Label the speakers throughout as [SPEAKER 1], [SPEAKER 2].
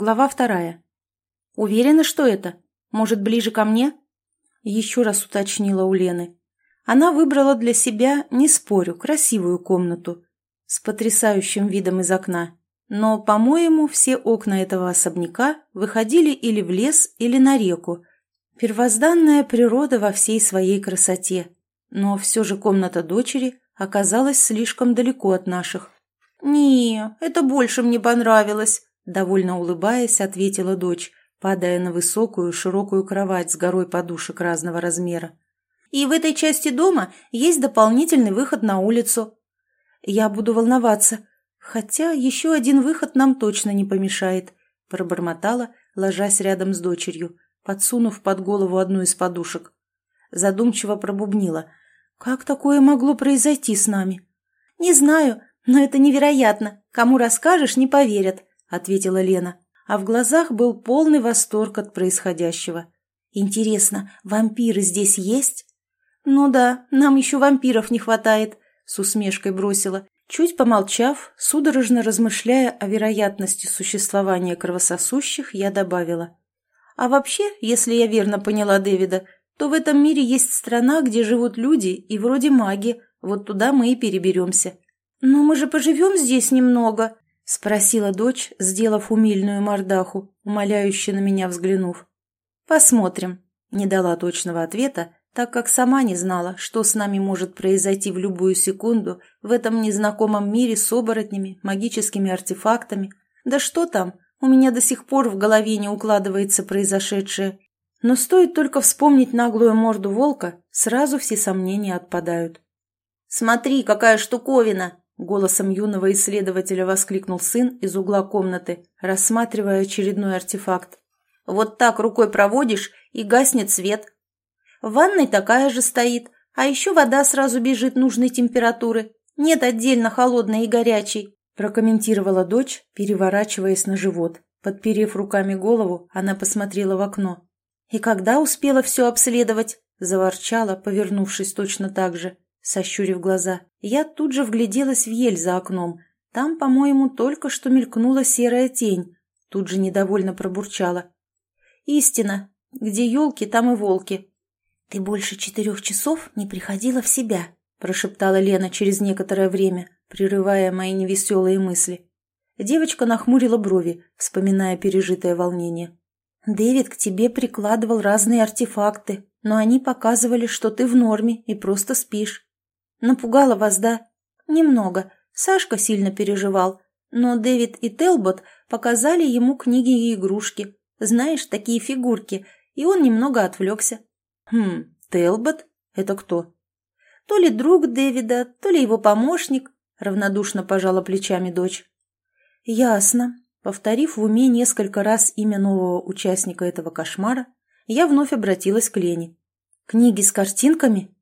[SPEAKER 1] Глава вторая. «Уверена, что это? Может, ближе ко мне?» Еще раз уточнила у Лены. Она выбрала для себя, не спорю, красивую комнату с потрясающим видом из окна. Но, по-моему, все окна этого особняка выходили или в лес, или на реку. Первозданная природа во всей своей красоте. Но все же комната дочери оказалась слишком далеко от наших. «Не, это больше мне понравилось», Довольно улыбаясь, ответила дочь, падая на высокую широкую кровать с горой подушек разного размера. «И в этой части дома есть дополнительный выход на улицу. Я буду волноваться, хотя еще один выход нам точно не помешает», пробормотала, ложась рядом с дочерью, подсунув под голову одну из подушек. Задумчиво пробубнила. «Как такое могло произойти с нами?» «Не знаю, но это невероятно. Кому расскажешь, не поверят. — ответила Лена, а в глазах был полный восторг от происходящего. «Интересно, вампиры здесь есть?» «Ну да, нам еще вампиров не хватает», — с усмешкой бросила. Чуть помолчав, судорожно размышляя о вероятности существования кровососущих, я добавила. «А вообще, если я верно поняла Дэвида, то в этом мире есть страна, где живут люди и вроде маги, вот туда мы и переберемся». «Но мы же поживем здесь немного», — спросила дочь, сделав умильную мордаху, умоляюще на меня взглянув. «Посмотрим», — не дала точного ответа, так как сама не знала, что с нами может произойти в любую секунду в этом незнакомом мире с оборотнями, магическими артефактами. Да что там, у меня до сих пор в голове не укладывается произошедшее. Но стоит только вспомнить наглую морду волка, сразу все сомнения отпадают. «Смотри, какая штуковина!» Голосом юного исследователя воскликнул сын из угла комнаты, рассматривая очередной артефакт. «Вот так рукой проводишь, и гаснет свет. В ванной такая же стоит, а еще вода сразу бежит нужной температуры. Нет отдельно холодной и горячей», прокомментировала дочь, переворачиваясь на живот. Подперев руками голову, она посмотрела в окно. «И когда успела все обследовать?» – заворчала, повернувшись точно так же. Сощурив глаза, я тут же вгляделась в ель за окном. Там, по-моему, только что мелькнула серая тень. Тут же недовольно пробурчала. «Истина. Где елки, там и волки». «Ты больше четырех часов не приходила в себя», прошептала Лена через некоторое время, прерывая мои невеселые мысли. Девочка нахмурила брови, вспоминая пережитое волнение. «Дэвид к тебе прикладывал разные артефакты, но они показывали, что ты в норме и просто спишь. Напугала вас, да? Немного. Сашка сильно переживал. Но Дэвид и Телбот показали ему книги и игрушки. Знаешь, такие фигурки. И он немного отвлекся. Хм, Телбот? Это кто? То ли друг Дэвида, то ли его помощник, равнодушно пожала плечами дочь. Ясно. Повторив в уме несколько раз имя нового участника этого кошмара, я вновь обратилась к Лене. «Книги с картинками?»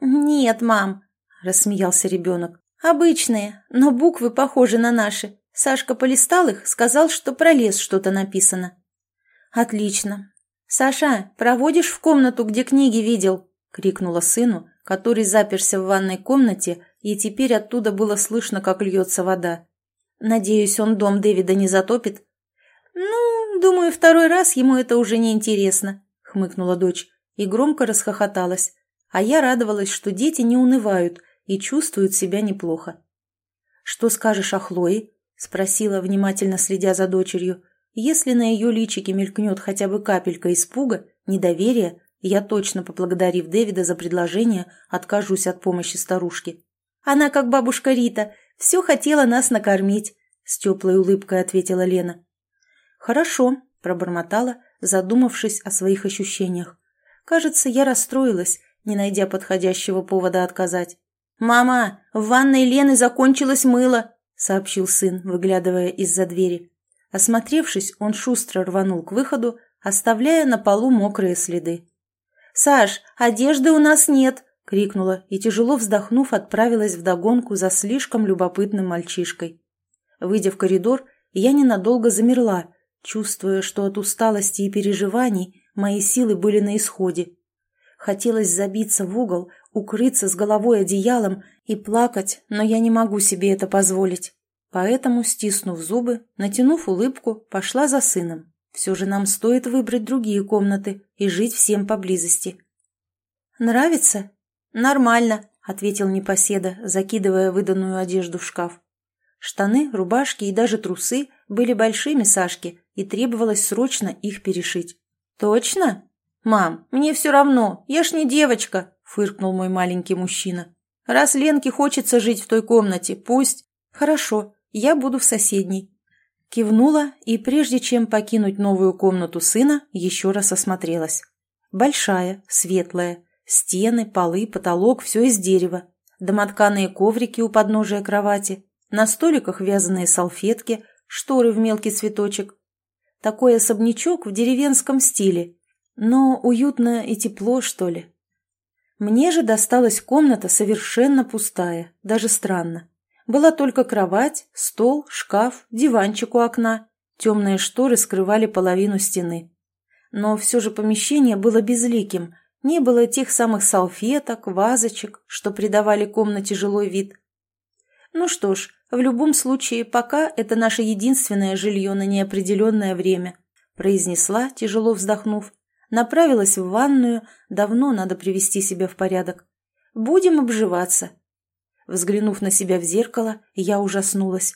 [SPEAKER 1] «Нет, мам», — рассмеялся ребенок. «Обычные, но буквы похожи на наши. Сашка полистал их, сказал, что про лес что-то написано». «Отлично. Саша, проводишь в комнату, где книги видел?» — крикнула сыну, который заперся в ванной комнате, и теперь оттуда было слышно, как льется вода. «Надеюсь, он дом Дэвида не затопит?» «Ну, думаю, второй раз ему это уже не интересно», — хмыкнула дочь и громко расхохоталась. А я радовалась, что дети не унывают и чувствуют себя неплохо. «Что скажешь о Хлое?» – спросила, внимательно следя за дочерью. «Если на ее личике мелькнет хотя бы капелька испуга, недоверия, я точно, поблагодарив Дэвида за предложение, откажусь от помощи старушки. Она, как бабушка Рита, все хотела нас накормить», – с теплой улыбкой ответила Лена. «Хорошо», – пробормотала, задумавшись о своих ощущениях. «Кажется, я расстроилась, не найдя подходящего повода отказать. «Мама, в ванной Лены закончилось мыло», — сообщил сын, выглядывая из-за двери. Осмотревшись, он шустро рванул к выходу, оставляя на полу мокрые следы. «Саш, одежды у нас нет!» — крикнула и, тяжело вздохнув, отправилась вдогонку за слишком любопытным мальчишкой. Выйдя в коридор, я ненадолго замерла, чувствуя, что от усталости и переживаний мои силы были на исходе. Хотелось забиться в угол, укрыться с головой одеялом и плакать, но я не могу себе это позволить. Поэтому, стиснув зубы, натянув улыбку, пошла за сыном. Все же нам стоит выбрать другие комнаты и жить всем поблизости. «Нравится?» «Нормально», — ответил непоседа, закидывая выданную одежду в шкаф. Штаны, рубашки и даже трусы были большими Сашке, и требовалось срочно их перешить. «Точно? Мам, мне все равно, я ж не девочка», — фыркнул мой маленький мужчина. «Раз Ленке хочется жить в той комнате, пусть...» «Хорошо, я буду в соседней». Кивнула и, прежде чем покинуть новую комнату сына, еще раз осмотрелась. Большая, светлая, стены, полы, потолок – все из дерева. Домотканые коврики у подножия кровати, на столиках вязаные салфетки, шторы в мелкий цветочек. Такой особнячок в деревенском стиле, но уютно и тепло, что ли. Мне же досталась комната совершенно пустая, даже странно. Была только кровать, стол, шкаф, диванчик у окна. Темные шторы скрывали половину стены. Но все же помещение было безликим. Не было тех самых салфеток, вазочек, что придавали комнате жилой вид. Ну что ж, в любом случае, пока это наше единственное жилье на неопределенное время, произнесла, тяжело вздохнув. Направилась в ванную, давно надо привести себя в порядок. Будем обживаться. Взглянув на себя в зеркало, я ужаснулась.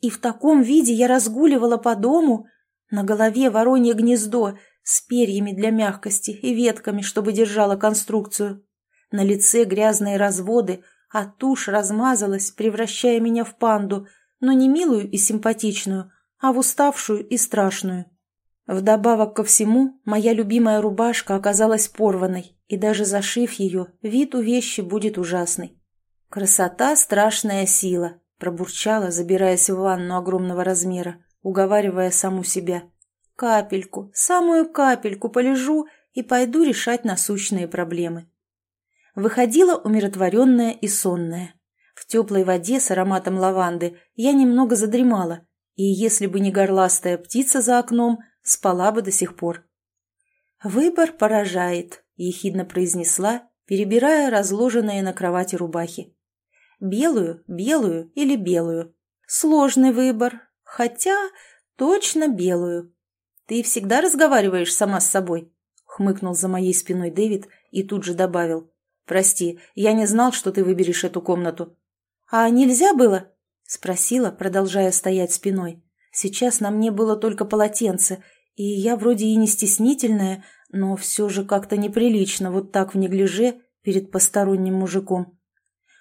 [SPEAKER 1] И в таком виде я разгуливала по дому. На голове воронье гнездо с перьями для мягкости и ветками, чтобы держало конструкцию. На лице грязные разводы, а тушь размазалась, превращая меня в панду, но не милую и симпатичную, а в уставшую и страшную. Вдобавок ко всему, моя любимая рубашка оказалась порванной, и даже зашив ее, вид у вещи будет ужасный. «Красота — страшная сила», — пробурчала, забираясь в ванну огромного размера, уговаривая саму себя. «Капельку, самую капельку полежу и пойду решать насущные проблемы». Выходила умиротворенная и сонная. В теплой воде с ароматом лаванды я немного задремала, и если бы не горластая птица за окном, спала бы до сих пор. «Выбор поражает», — ехидно произнесла, перебирая разложенные на кровати рубахи. Белую, белую или белую? Сложный выбор. Хотя точно белую. Ты всегда разговариваешь сама с собой? Хмыкнул за моей спиной Дэвид и тут же добавил. Прости, я не знал, что ты выберешь эту комнату. А нельзя было? Спросила, продолжая стоять спиной. Сейчас на мне было только полотенце, и я вроде и не стеснительная, но все же как-то неприлично вот так в неглиже перед посторонним мужиком.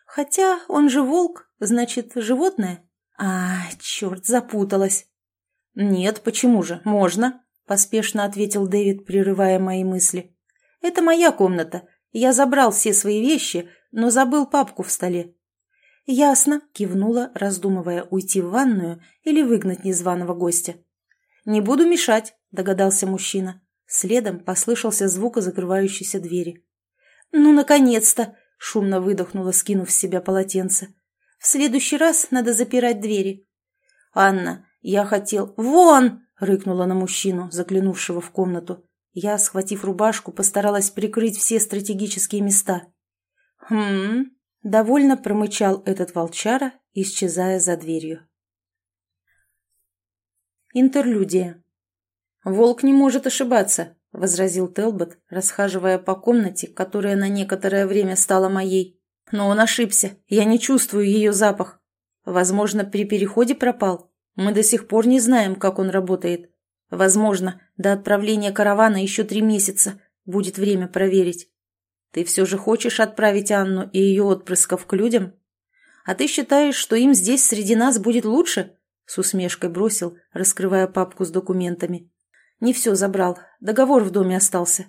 [SPEAKER 1] Хотя он же волк, значит, животное. А, черт, запуталась. Нет, почему же, можно, поспешно ответил Дэвид, прерывая мои мысли. Это моя комната. Я забрал все свои вещи, но забыл папку в столе. «Ясно», — кивнула, раздумывая, уйти в ванную или выгнать незваного гостя. «Не буду мешать», — догадался мужчина. Следом послышался звук закрывающейся двери. «Ну, наконец-то!» Шумно выдохнула, скинув с себя полотенце. «В следующий раз надо запирать двери». «Анна, я хотел...» «Вон!» — рыкнула на мужчину, заглянувшего в комнату. Я, схватив рубашку, постаралась прикрыть все стратегические места. «Хм...» — довольно промычал этот волчара, исчезая за дверью. Интерлюдия. «Волк не может ошибаться», — возразил Телбот, расхаживая по комнате, которая на некоторое время стала моей. «Но он ошибся. Я не чувствую ее запах. Возможно, при переходе пропал. Мы до сих пор не знаем, как он работает. Возможно, до отправления каравана еще три месяца. Будет время проверить. Ты все же хочешь отправить Анну и ее отпрысков к людям? А ты считаешь, что им здесь среди нас будет лучше?» С усмешкой бросил, раскрывая папку с документами. Не все забрал. Договор в доме остался.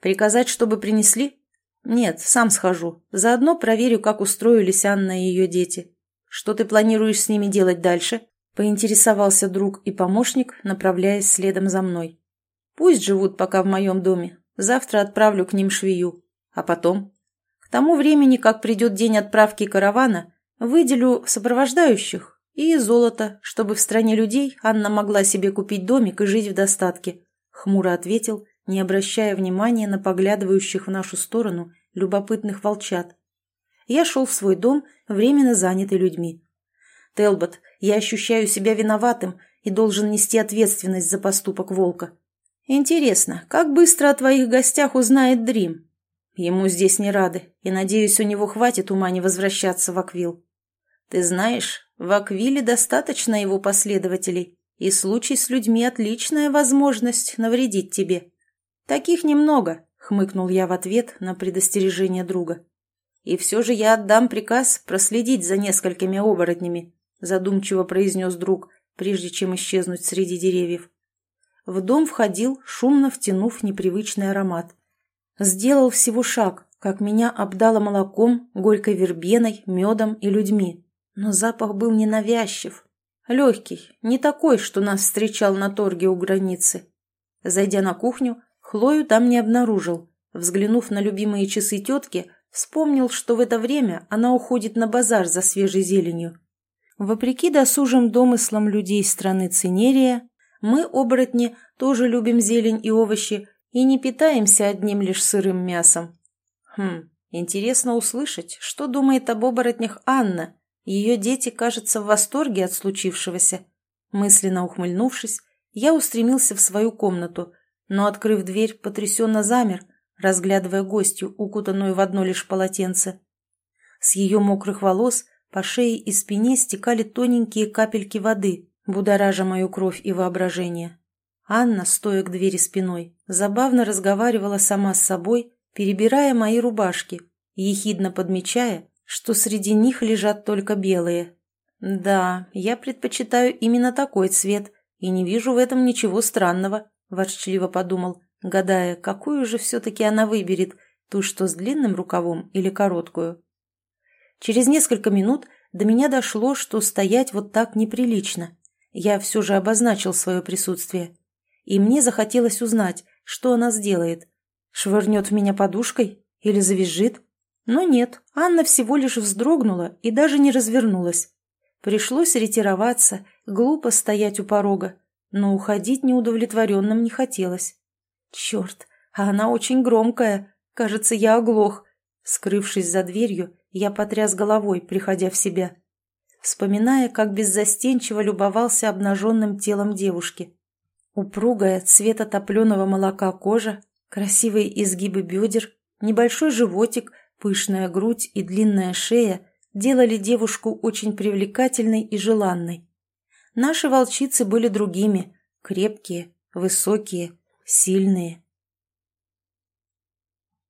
[SPEAKER 1] Приказать, чтобы принесли? Нет, сам схожу. Заодно проверю, как устроились Анна и ее дети. Что ты планируешь с ними делать дальше? Поинтересовался друг и помощник, направляясь следом за мной. Пусть живут пока в моем доме. Завтра отправлю к ним швею. А потом? К тому времени, как придет день отправки каравана, выделю сопровождающих и золото, чтобы в стране людей Анна могла себе купить домик и жить в достатке», — хмуро ответил, не обращая внимания на поглядывающих в нашу сторону любопытных волчат. Я шел в свой дом, временно занятый людьми. «Телбот, я ощущаю себя виноватым и должен нести ответственность за поступок волка. Интересно, как быстро о твоих гостях узнает Дрим? Ему здесь не рады, и, надеюсь, у него хватит ума не возвращаться в Аквил. Ты знаешь, в Аквиле достаточно его последователей, и случай с людьми – отличная возможность навредить тебе. Таких немного, хмыкнул я в ответ на предостережение друга. И все же я отдам приказ проследить за несколькими оборотнями, задумчиво произнес друг, прежде чем исчезнуть среди деревьев. В дом входил, шумно втянув непривычный аромат. Сделал всего шаг, как меня обдало молоком, горькой вербеной, медом и людьми. Но запах был ненавязчив. Легкий, не такой, что нас встречал на торге у границы. Зайдя на кухню, Хлою там не обнаружил. Взглянув на любимые часы тетки, вспомнил, что в это время она уходит на базар за свежей зеленью. Вопреки досужим домыслам людей страны Цинерия, мы, оборотни, тоже любим зелень и овощи и не питаемся одним лишь сырым мясом. Хм, интересно услышать, что думает об оборотнях Анна. Ее дети, кажется, в восторге от случившегося. Мысленно ухмыльнувшись, я устремился в свою комнату, но, открыв дверь, потрясенно замер, разглядывая гостью, укутанную в одно лишь полотенце. С ее мокрых волос по шее и спине стекали тоненькие капельки воды, будоража мою кровь и воображение. Анна, стоя к двери спиной, забавно разговаривала сама с собой, перебирая мои рубашки, ехидно подмечая, что среди них лежат только белые. Да, я предпочитаю именно такой цвет и не вижу в этом ничего странного. – ворчливо подумал, гадая, какую же все-таки она выберет, ту, что с длинным рукавом или короткую. Через несколько минут до меня дошло, что стоять вот так неприлично. Я все же обозначил свое присутствие. И мне захотелось узнать, что она сделает. Швырнет в меня подушкой или завизжит? Но нет, Анна всего лишь вздрогнула и даже не развернулась. Пришлось ретироваться, глупо стоять у порога но уходить неудовлетворенным не хотелось. Черт, а она очень громкая. Кажется, я оглох. Скрывшись за дверью, я потряс головой, приходя в себя. Вспоминая, как беззастенчиво любовался обнаженным телом девушки. Упругая, цвета топленого молока кожа, красивые изгибы бедер, небольшой животик, пышная грудь и длинная шея делали девушку очень привлекательной и желанной. Наши волчицы были другими, крепкие, высокие, сильные.